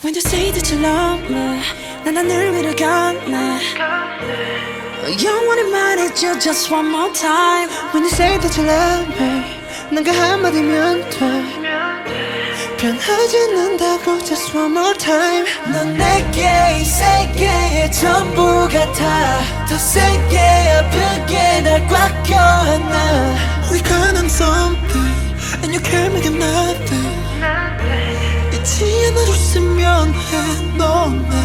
When you say that you love me 난 하늘 위를 건네 영원히 말해줘 just one more time When you say that you love me 난그 한마디면 돼 변하지 않는다고 just one more time 넌 내게 이 세계의 전부 같아 더 세게 아프게 않아줬으면 해 너네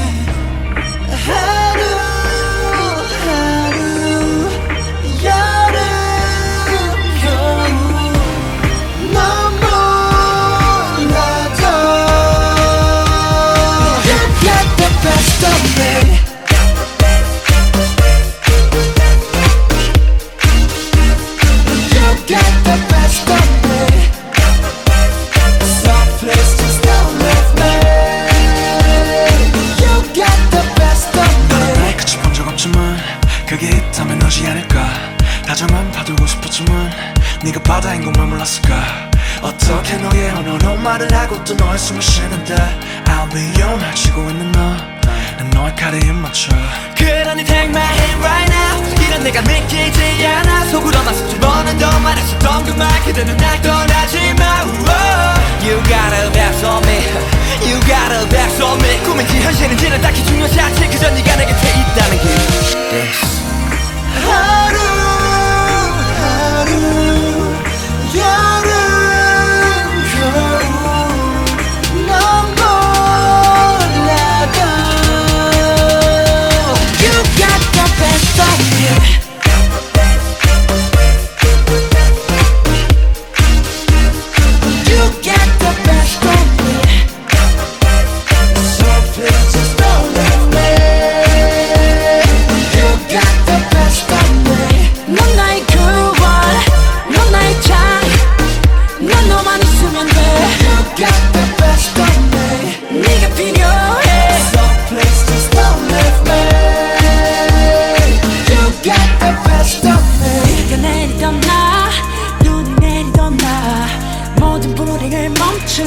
그게 있다면 너지 않을까? 다정한 파도고 싶었지만 네가 바다인 것만 몰랐을까? 어떻게 너의 언어로 말을 하고 또 너의 숨을 쉬는데? I'll be your 쉬고 있는 너난 너의 칼에 입 맞춰. 그러니 take my hand right now. 이런 내가 믿기지 않아. 속으로만 수천 번은 더 말했었던 그말 그대는 날 떠나지 마. You got a back on me. You got a back on me. 꿈인지 현실인지는 딱히 중요하지 않지. 그저 네가 내 곁에 있다는 게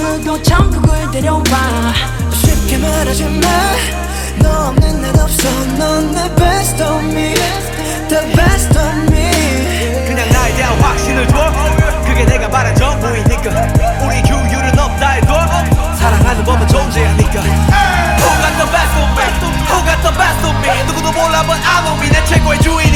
멈추고 천국을 데려와. 쉽게 말하지 마너 없는 날 없어. 넌 내 best of me The best of me. 그냥 나에 대한 확신을 줘. 그게 내가 말한 전부이니까. 우리 규율은 없다 해도 사랑하는 법은 존재하니까. Who got the best of me? Who got the best of me? 누구도 몰라 but I know me 내 최고의 주인인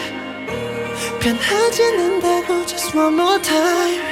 변하지 않는다고 just one more time